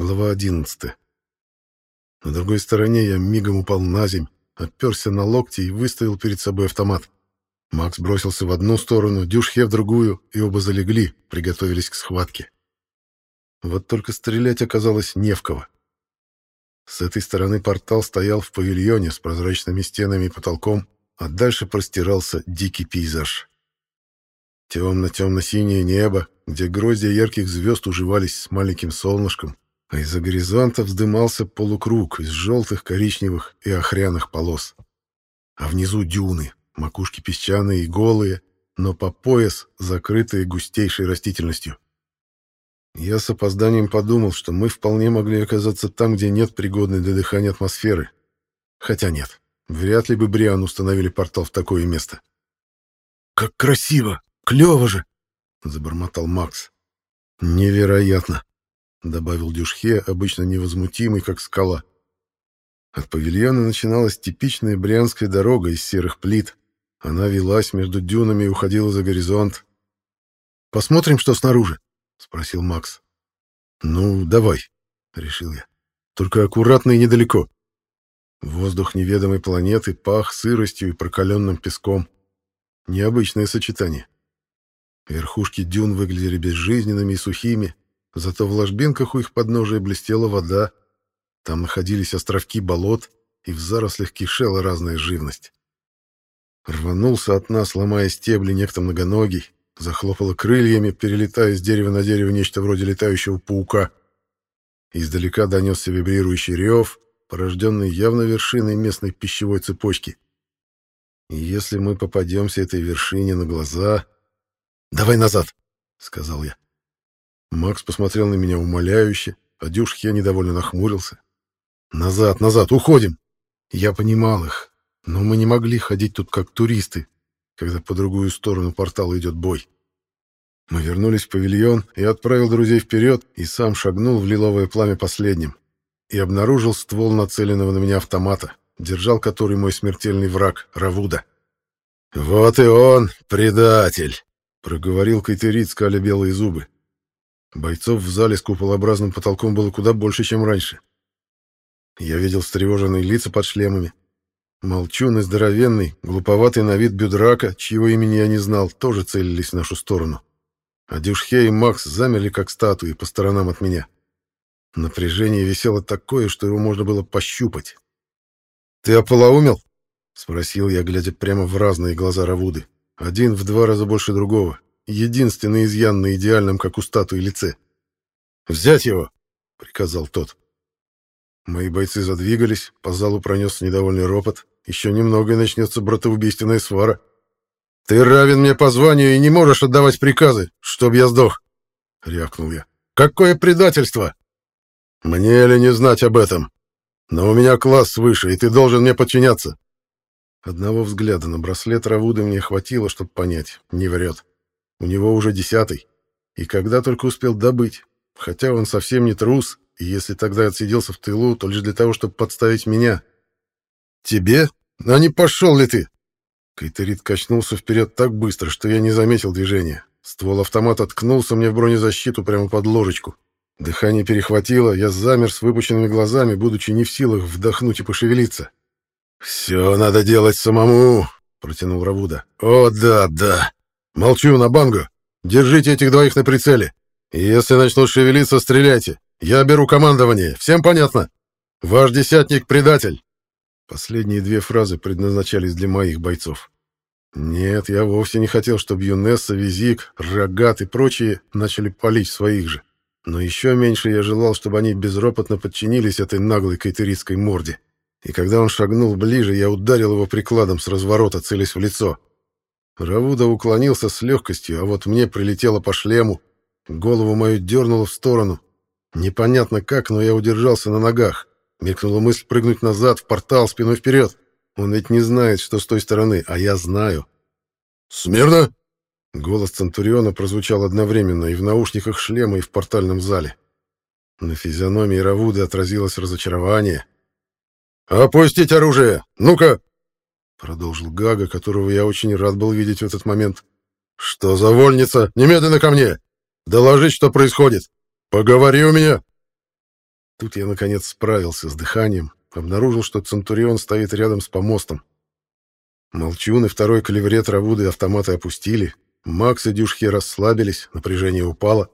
Глава 11. На другой стороне я мигом упал на земь, оперся на локти и выставил перед собой автомат. Макс бросился в одну сторону, Дюшхе в другую, и оба залегли, приготовились к схватке. Вот только стрелять оказалось не в кого. С этой стороны портал стоял в павильоне с прозрачными стенами и потолком, а дальше простирался дикий пейзаж. Темно-темно-синее небо, где гроздья ярких звезд уживались с маленьким солнышком, а из-за горизонта вздымался полукруг из желтых, коричневых и охряных полос. А внизу дюны, макушки песчаные и голые, но по пояс закрытые густейшей растительностью. Я с опозданием подумал, что мы вполне могли оказаться там, где нет пригодной для дыхания атмосферы. Хотя нет, вряд ли бы Бриан установили портал в такое место. «Как красиво! Клево же!» — забормотал Макс. «Невероятно!» — добавил Дюшхе, обычно невозмутимый, как скала. От павильона начиналась типичная брианская дорога из серых плит. Она велась между дюнами и уходила за горизонт. «Посмотрим, что снаружи», — спросил Макс. «Ну, давай», — решил я. «Только аккуратно и недалеко». Воздух неведомой планеты пах сыростью и прокаленным песком. Необычное сочетание. Верхушки дюн выглядели безжизненными и сухими, Зато в ложбинках у их подножия блестела вода, там находились островки болот, и в зарослях кишела разная живность. Рванулся от нас, ломая стебли, некто многоногий, захлопало крыльями, перелетая с дерева на дерево нечто вроде летающего паука. Издалека донесся вибрирующий рев, порожденный явно вершиной местной пищевой цепочки. И если мы попадемся этой вершине на глаза... «Давай назад!» — сказал я. Макс посмотрел на меня умоляюще, а Дюшхе недовольно нахмурился. «Назад, назад, уходим!» Я понимал их, но мы не могли ходить тут как туристы, когда по другую сторону портала идет бой. Мы вернулись в павильон, и отправил друзей вперед, и сам шагнул в лиловое пламя последним. И обнаружил ствол нацеленного на меня автомата, держал который мой смертельный враг, Равуда. «Вот и он, предатель!» — проговорил Кайтерит, скаля белые зубы. Бойцов в зале с куполообразным потолком было куда больше, чем раньше. Я видел встревоженные лица под шлемами. Молчун и здоровенный, глуповатый на вид бюдрака, чьего имени я не знал, тоже целились в нашу сторону. А Дюшхе и Макс замерли, как статуи, по сторонам от меня. Напряжение висело такое, что его можно было пощупать. «Ты ополоумел?» — спросил я, глядя прямо в разные глаза Равуды. Один в два раза больше другого. Единственный изъян на идеальном, как у статуи, лице. «Взять его!» — приказал тот. Мои бойцы задвигались, по залу пронесся недовольный ропот. Еще немного и начнется братоубийственная свара. «Ты равен мне по званию и не можешь отдавать приказы, чтоб я сдох!» — рявкнул я. «Какое предательство!» «Мне ли не знать об этом? Но у меня класс выше, и ты должен мне подчиняться!» Одного взгляда на браслет Равуды мне хватило, чтобы понять, не врет. У него уже десятый. И когда только успел добыть. Хотя он совсем не трус, и если тогда отсиделся в тылу, то лишь для того, чтобы подставить меня. «Тебе? А не пошел ли ты?» Кайтерит качнулся вперед так быстро, что я не заметил движения. Ствол автомата ткнулся мне в бронезащиту прямо под ложечку. Дыхание перехватило, я замер с выпученными глазами, будучи не в силах вдохнуть и пошевелиться. «Все надо делать самому», — протянул Равуда. «О, да, да. «Молчу, на банго! Держите этих двоих на прицеле! Если начнут шевелиться, стреляйте! Я беру командование, всем понятно? Ваш десятник — предатель!» Последние две фразы предназначались для моих бойцов. Нет, я вовсе не хотел, чтобы Юнесса, Визик, Рогат и прочие начали палить своих же. Но еще меньше я желал, чтобы они безропотно подчинились этой наглой кайтеритской морде. И когда он шагнул ближе, я ударил его прикладом с разворота, целясь в лицо. Равуда уклонился с легкостью, а вот мне прилетело по шлему. Голову мою дернуло в сторону. Непонятно как, но я удержался на ногах. Мелькнула мысль прыгнуть назад, в портал, спиной вперед. Он ведь не знает, что с той стороны, а я знаю. «Смирно!» Голос Центуриона прозвучал одновременно и в наушниках шлема, и в портальном зале. На физиономии Равуды отразилось разочарование. «Опустить оружие! Ну-ка!» Продолжил Гага, которого я очень рад был видеть в этот момент. «Что за вольница? Немедленно ко мне! Доложить, что происходит! Поговори у меня!» Тут я, наконец, справился с дыханием, обнаружил, что Центурион стоит рядом с помостом. Молчун и второй калеврет Равуды автоматы опустили, Макс и Дюшхи расслабились, напряжение упало.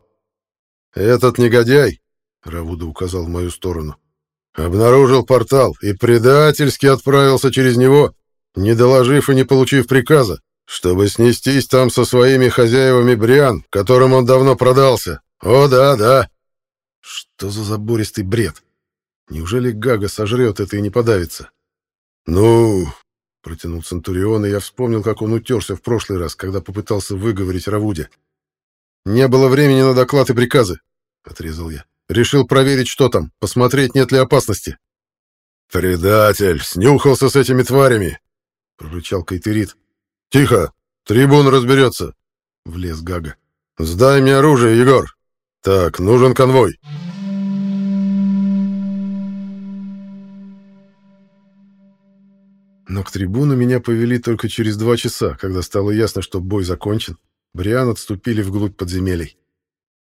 «Этот негодяй», — Равуда указал в мою сторону, — «обнаружил портал и предательски отправился через него, не доложив и не получив приказа, чтобы снестись там со своими хозяевами Бриан, которым он давно продался. О, да, да». Что за забористый бред? Неужели Гага сожрет это и не подавится? «Ну, Протянул Центурион, и я вспомнил, как он утерся в прошлый раз, когда попытался выговорить Равуде. «Не было времени на доклад и приказы», — отрезал я. «Решил проверить, что там, посмотреть, нет ли опасности». «Предатель! Снюхался с этими тварями!» — прорычал Кайтерит. «Тихо! Трибун разберется!» — влез Гага. «Сдай мне оружие, Егор! Так, нужен конвой!» Но к трибуну меня повели только через два часа, когда стало ясно, что бой закончен. Бриан отступили вглубь подземелий.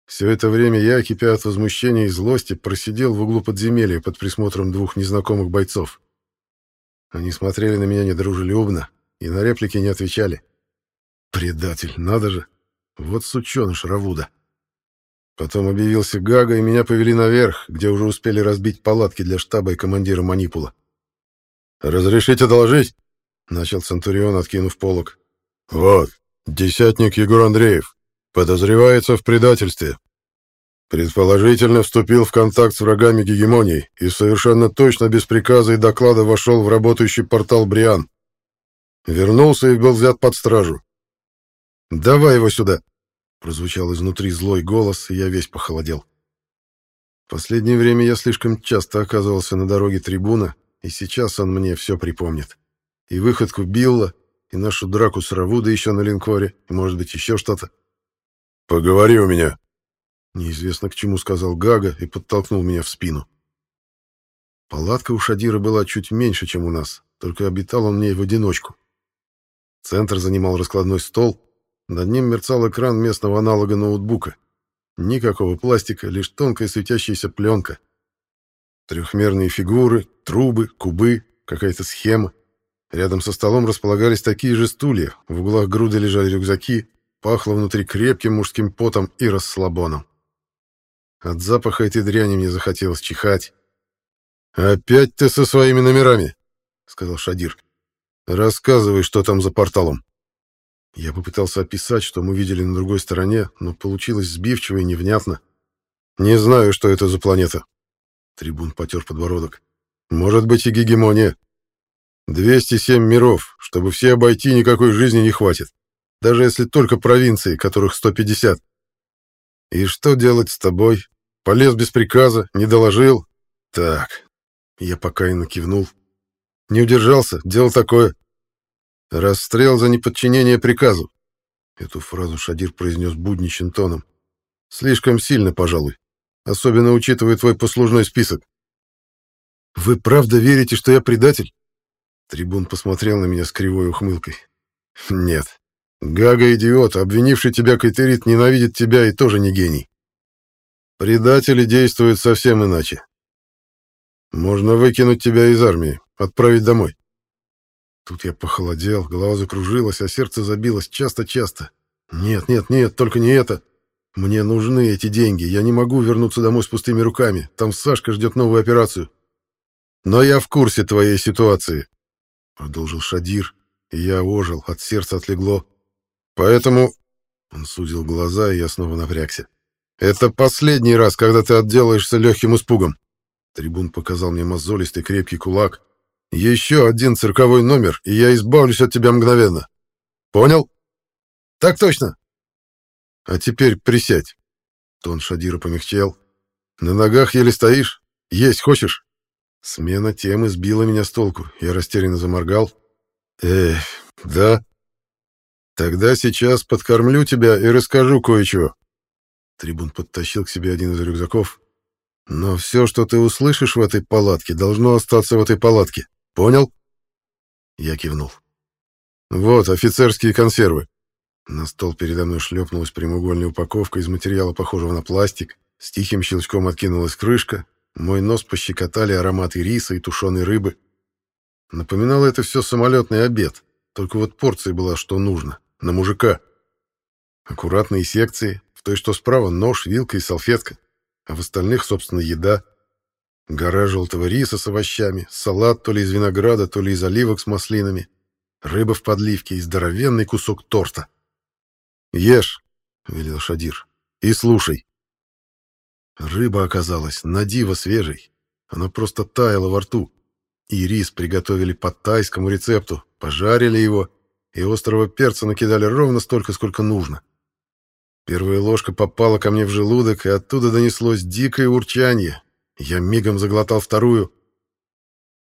Все это время я, кипя от возмущения и злости, просидел в углу подземелья под присмотром двух незнакомых бойцов. Они смотрели на меня недружелюбно и на реплики не отвечали. Предатель, надо же! Вот сученыш Равуда. Потом объявился Гага, и меня повели наверх, где уже успели разбить палатки для штаба и командира манипула. «Разрешите доложить?» — начал Центурион, откинув полог. «Вот, десятник Егор Андреев. Подозревается в предательстве. Предположительно, вступил в контакт с врагами гегемонии и совершенно точно без приказа и доклада вошел в работающий портал Бриан. Вернулся и был взят под стражу. «Давай его сюда!» — прозвучал изнутри злой голос, и я весь похолодел. В последнее время я слишком часто оказывался на дороге трибуна, и сейчас он мне все припомнит. И выходку Билла, и нашу драку с Равудой еще на линкоре, и, может быть, еще что-то. «Поговори у меня!» Неизвестно к чему сказал Гага и подтолкнул меня в спину. Палатка у Шадира была чуть меньше, чем у нас, только обитал он в ней в одиночку. Центр занимал раскладной стол, над ним мерцал экран местного аналога ноутбука. Никакого пластика, лишь тонкая светящаяся пленка. Трехмерные фигуры, трубы, кубы, какая-то схема. Рядом со столом располагались такие же стулья, в углах груды лежали рюкзаки, пахло внутри крепким мужским потом и расслабоном. От запаха этой дряни мне захотелось чихать. «Опять ты со своими номерами», — сказал Шадир. «Рассказывай, что там за порталом». Я попытался описать, что мы видели на другой стороне, но получилось сбивчиво и невнятно. «Не знаю, что это за планета», Трибун потер подбородок. «Может быть и гегемония. 207 миров. Чтобы все обойти, никакой жизни не хватит. Даже если только провинции, которых 150. И что делать с тобой? Полез без приказа, не доложил? Так». Я покаянно кивнул. Не удержался, дело такое. Расстрел за неподчинение приказу. Эту фразу Шадир произнес будничным тоном. Слишком сильно, пожалуй особенно учитывая твой послужной список. Вы правда верите, что я предатель? Трибун посмотрел на меня с кривой ухмылкой. Нет. Гага идиот, обвинивший тебя Кайтерит, ненавидит тебя и тоже не гений. Предатели действуют совсем иначе. Можно выкинуть тебя из армии, отправить домой. Тут я похолодел, голова закружилась, а сердце забилось часто-часто. Нет, нет, нет, только не это. Мне нужны эти деньги. Я не могу вернуться домой с пустыми руками. Там Сашка ждет новую операцию. Но я в курсе твоей ситуации, продолжил Шадир, я ожил, от сердца отлегло. Поэтому он сузил глаза, и я снова напрягся. Это последний раз, когда ты отделаешься легким испугом. Трибун показал мне мозолистый крепкий кулак. Еще один цирковой номер, и я избавлюсь от тебя мгновенно. Понял? Так точно, а теперь присядь. Тон Шадира помягчел. На ногах еле стоишь? Есть хочешь? Смена темы сбила меня с толку. Я растерянно заморгал. Эх, да. Тогда сейчас подкормлю тебя и расскажу кое-что. Трибун подтащил к себе один из рюкзаков. Но все, что ты услышишь в этой палатке, должно остаться в этой палатке. Понял? Я кивнул. Вот офицерские консервы. На стол передо мной шлепнулась прямоугольная упаковка из материала, похожего на пластик. С тихим щелчком откинулась крышка. Мой нос пощекотали ароматы риса и тушеной рыбы. Напоминало это все самолетный обед, только вот порция была что нужно, на мужика. Аккуратные секции, в той, что справа нож, вилка и салфетка, а в остальных, собственно, еда. Гора желтого риса с овощами, салат то ли из винограда, то ли из оливок с маслинами, рыба в подливке и здоровенный кусок торта. «Ешь», — велел Шадир, — «и слушай». Рыба оказалась на диво свежей. Она просто таяла во рту. И рис приготовили по тайскому рецепту, пожарили его, и острого перца накидали ровно столько, сколько нужно. Первая ложка попала ко мне в желудок, и оттуда донеслось дикое урчание. Я мигом заглотал вторую.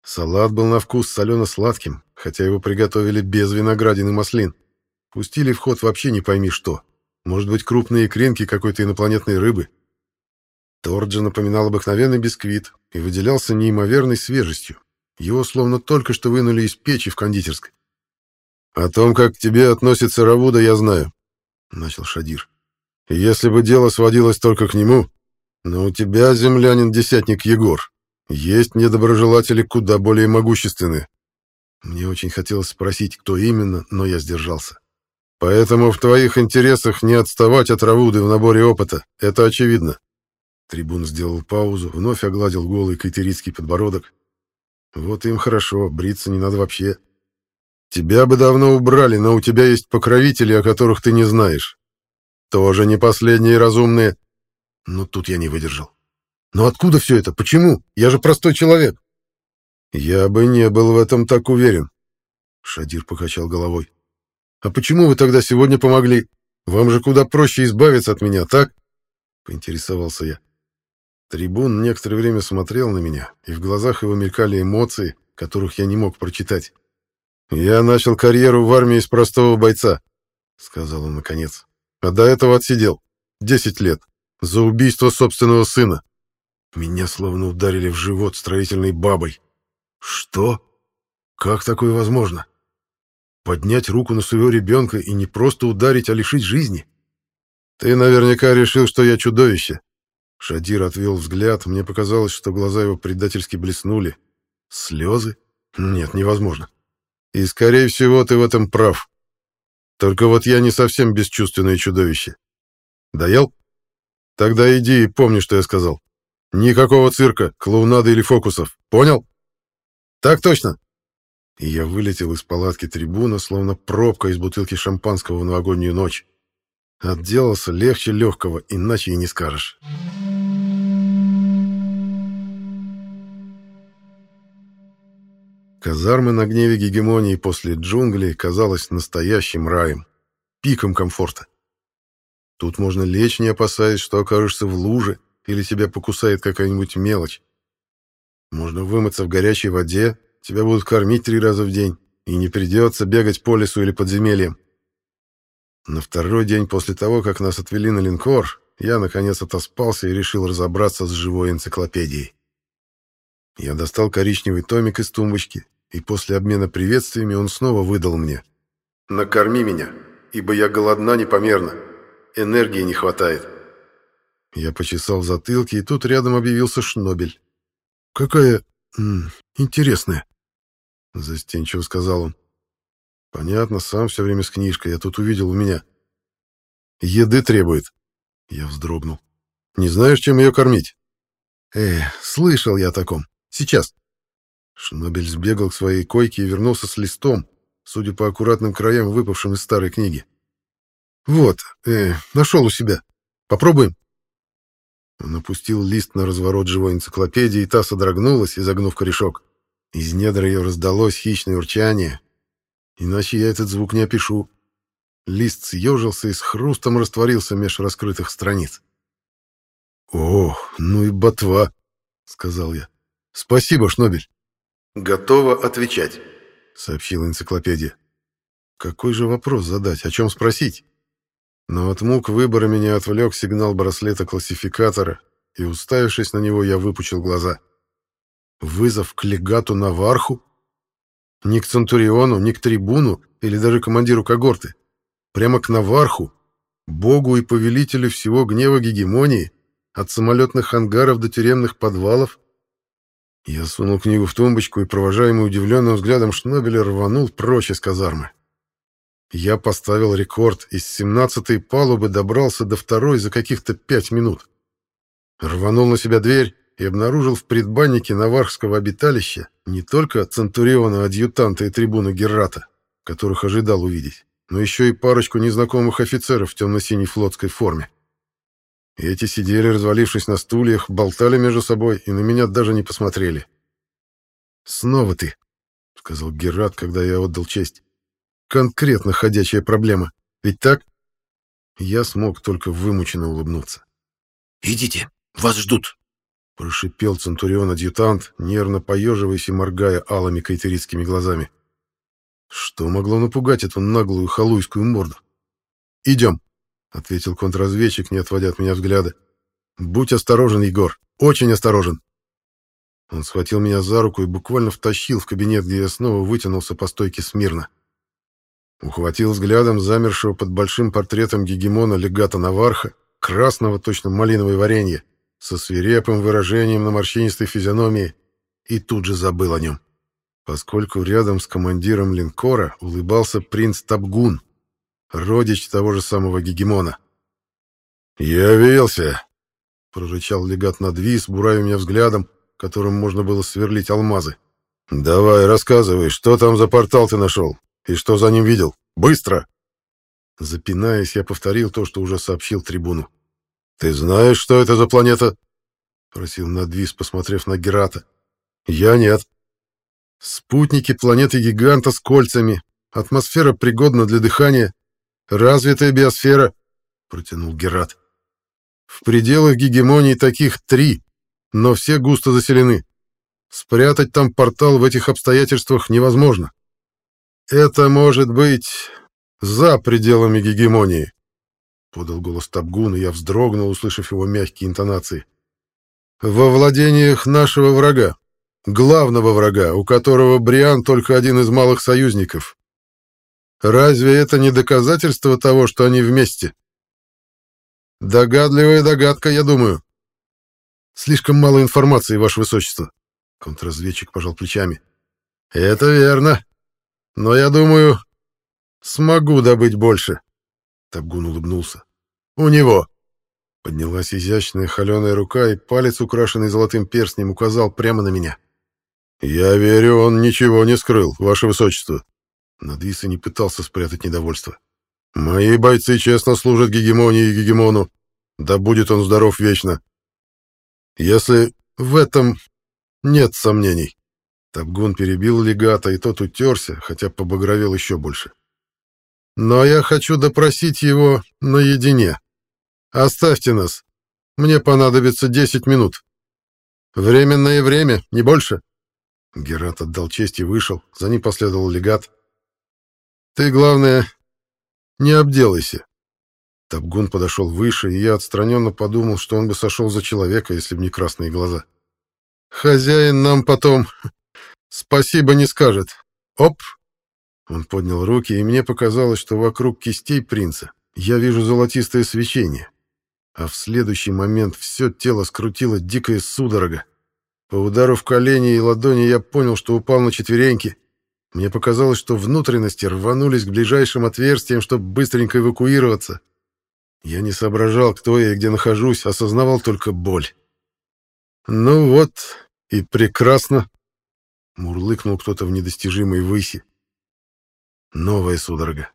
Салат был на вкус солено-сладким, хотя его приготовили без виноградин и маслин. Пустили в ход вообще не пойми что. Может быть, крупные икринки какой-то инопланетной рыбы. Торт же напоминал обыкновенный бисквит и выделялся неимоверной свежестью. Его словно только что вынули из печи в кондитерской. «О том, как к тебе относится Равуда, я знаю», — начал Шадир. «Если бы дело сводилось только к нему, но у тебя, землянин-десятник Егор, есть недоброжелатели куда более могущественные». Мне очень хотелось спросить, кто именно, но я сдержался. «Поэтому в твоих интересах не отставать от Равуды в наборе опыта, это очевидно. Трибун сделал паузу, вновь огладил голый кайтерийский подбородок. Вот им хорошо, бриться не надо вообще. Тебя бы давно убрали, но у тебя есть покровители, о которых ты не знаешь. Тоже не последние разумные. Но тут я не выдержал. Но откуда все это? Почему? Я же простой человек. Я бы не был в этом так уверен. Шадир покачал головой. А почему вы тогда сегодня помогли? Вам же куда проще избавиться от меня, так? Поинтересовался я. Трибун некоторое время смотрел на меня, и в глазах его мелькали эмоции, которых я не мог прочитать. «Я начал карьеру в армии с простого бойца», — сказал он наконец. «А до этого отсидел. Десять лет. За убийство собственного сына. Меня словно ударили в живот строительной бабой. Что? Как такое возможно? Поднять руку на своего ребенка и не просто ударить, а лишить жизни? Ты наверняка решил, что я чудовище, Шадир отвел взгляд, мне показалось, что глаза его предательски блеснули. Слезы? Нет, невозможно. И, скорее всего, ты в этом прав. Только вот я не совсем бесчувственное чудовище. Доел? Тогда иди и помни, что я сказал. Никакого цирка, клоунады или фокусов. Понял? Так точно. И я вылетел из палатки трибуна, словно пробка из бутылки шампанского в новогоднюю ночь. Отделался легче легкого, иначе и не скажешь. Казармы на гневе гегемонии после джунглей казалось настоящим раем, пиком комфорта. Тут можно лечь, не опасаясь, что окажешься в луже или тебя покусает какая-нибудь мелочь. Можно вымыться в горячей воде, тебя будут кормить три раза в день, и не придется бегать по лесу или подземельям. На второй день после того, как нас отвели на линкор, я, наконец, отоспался и решил разобраться с живой энциклопедией. Я достал коричневый томик из тумбочки, и после обмена приветствиями он снова выдал мне. «Накорми меня, ибо я голодна непомерно. Энергии не хватает». Я почесал в затылке, и тут рядом объявился Шнобель. «Какая... Интересная», — застенчиво сказал он. «Понятно, сам все время с книжкой, я тут увидел у меня». «Еды требует». Я вздрогнул. «Не знаешь, чем ее кормить?» «Э, слышал я о таком. Сейчас». Шнобель сбегал к своей койке и вернулся с листом, судя по аккуратным краям, выпавшим из старой книги. «Вот, э, нашел у себя. Попробуем?» Он опустил лист на разворот живой энциклопедии, и та содрогнулась, изогнув корешок. Из недр ее раздалось хищное урчание. Иначе я этот звук не опишу. Лист съежился и с хрустом растворился меж раскрытых страниц. «О, ну и ботва!» — сказал я. «Спасибо, Шнобель!» «Готово отвечать», — сообщила энциклопедия. «Какой же вопрос задать? О чем спросить?» Но от мук выбора меня отвлек сигнал браслета-классификатора, и, уставившись на него, я выпучил глаза. «Вызов к легату Наварху? Не к Центуриону, не к трибуну или даже командиру когорты. Прямо к Наварху, богу и повелителю всего гнева гегемонии, от самолетных ангаров до тюремных подвалов — Я сунул книгу в тумбочку и, провожаемый удивленным взглядом Шнобеля, рванул прочь из казармы. Я поставил рекорд, из семнадцатой палубы добрался до второй за каких-то пять минут. Рванул на себя дверь и обнаружил в предбаннике наварского обиталища не только центуриона-адъютанта и трибуна Геррата, которых ожидал увидеть, но еще и парочку незнакомых офицеров в темно-синей флотской форме. И эти сидели, развалившись на стульях, болтали между собой и на меня даже не посмотрели. «Снова ты», — сказал Герат, когда я отдал честь. «Конкретно ходячая проблема. Ведь так?» Я смог только вымученно улыбнуться. «Идите, вас ждут», — прошипел Центурион-адъютант, нервно поеживаясь и моргая алыми кайтеритскими глазами. Что могло напугать эту наглую халуйскую морду? «Идем», — ответил контрразведчик, не отводя от меня взгляда. «Будь осторожен, Егор, очень осторожен». Он схватил меня за руку и буквально втащил в кабинет, где я снова вытянулся по стойке смирно. Ухватил взглядом замершего под большим портретом гегемона легата Наварха, красного, точно малиновое варенье, со свирепым выражением на морщинистой физиономии, и тут же забыл о нем поскольку рядом с командиром линкора улыбался принц Табгун, родич того же самого гегемона. «Явился!» — прорычал легат Надвис, буравя меня взглядом, которым можно было сверлить алмазы. «Давай, рассказывай, что там за портал ты нашел? И что за ним видел? Быстро!» Запинаясь, я повторил то, что уже сообщил трибуну. «Ты знаешь, что это за планета?» — просил Надвис, посмотрев на Герата. «Я нет», Спутники планеты-гиганта с кольцами. Атмосфера пригодна для дыхания. Развитая биосфера, протянул Герат. В пределах гегемонии таких три, но все густо заселены. Спрятать там портал в этих обстоятельствах невозможно. Это может быть за пределами гегемонии, подал голос Табгун, и я вздрогнул, услышав его мягкие интонации. Во владениях нашего врага главного врага, у которого Бриан только один из малых союзников. Разве это не доказательство того, что они вместе? Догадливая догадка, я думаю. Слишком мало информации, ваше высочество. Контрразведчик пожал плечами. Это верно. Но я думаю, смогу добыть больше. Табгун улыбнулся. У него. Поднялась изящная холеная рука, и палец, украшенный золотым перстнем, указал прямо на меня. «Я верю, он ничего не скрыл, ваше высочество». Надвис и не пытался спрятать недовольство. «Мои бойцы честно служат гегемонии и гегемону. Да будет он здоров вечно. Если в этом нет сомнений». Табгун перебил легата, и тот утерся, хотя побагровел еще больше. «Но я хочу допросить его наедине. Оставьте нас. Мне понадобится десять минут. Временное время, не больше». Герат отдал честь и вышел, за ним последовал легат. «Ты, главное, не обделайся». Табгун подошел выше, и я отстраненно подумал, что он бы сошел за человека, если бы не красные глаза. «Хозяин нам потом спасибо не скажет. Оп!» Он поднял руки, и мне показалось, что вокруг кистей принца я вижу золотистое свечение. А в следующий момент все тело скрутило дикая судорога. По удару в колени и ладони я понял, что упал на четвереньки. Мне показалось, что внутренности рванулись к ближайшим отверстиям, чтобы быстренько эвакуироваться. Я не соображал, кто я и где нахожусь, осознавал только боль. «Ну вот, и прекрасно!» — мурлыкнул кто-то в недостижимой выси. Новая судорога.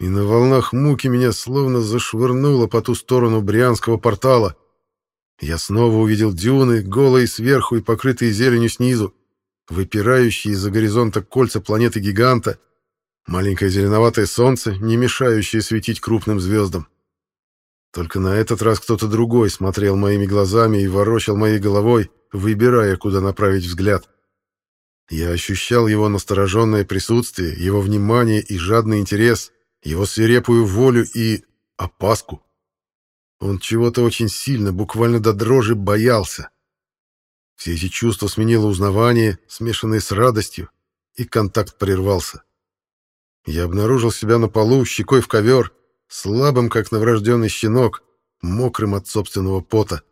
И на волнах муки меня словно зашвырнуло по ту сторону Брианского портала. Я снова увидел дюны, голые сверху и покрытые зеленью снизу, выпирающие из-за горизонта кольца планеты-гиганта, маленькое зеленоватое солнце, не мешающее светить крупным звездам. Только на этот раз кто-то другой смотрел моими глазами и ворочал моей головой, выбирая, куда направить взгляд. Я ощущал его настороженное присутствие, его внимание и жадный интерес, его свирепую волю и опаску. Он чего-то очень сильно, буквально до дрожи, боялся. Все эти чувства сменило узнавание, смешанное с радостью, и контакт прервался. Я обнаружил себя на полу, щекой в ковер, слабым, как новорожденный щенок, мокрым от собственного пота.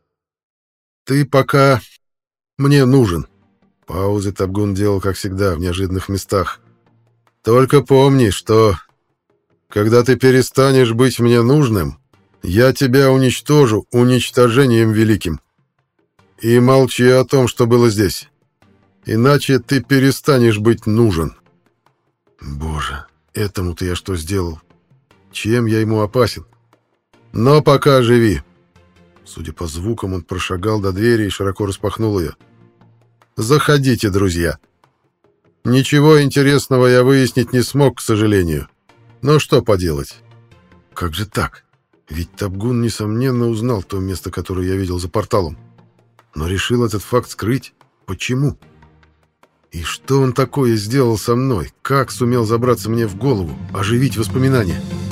«Ты пока мне нужен», — Паузы Табгун делал, как всегда, в неожиданных местах. «Только помни, что, когда ты перестанешь быть мне нужным, я тебя уничтожу уничтожением великим. И молчи о том, что было здесь. Иначе ты перестанешь быть нужен». Боже, этому-то я что сделал? Чем я ему опасен? Но пока живи. Судя по звукам, он прошагал до двери и широко распахнул ее. Заходите, друзья. Ничего интересного я выяснить не смог, к сожалению. Но что поделать? Как же так? Ведь Табгун, несомненно, узнал то место, которое я видел за порталом. Но решил этот факт скрыть. Почему? И что он такое сделал со мной? Как сумел забраться мне в голову, оживить воспоминания? —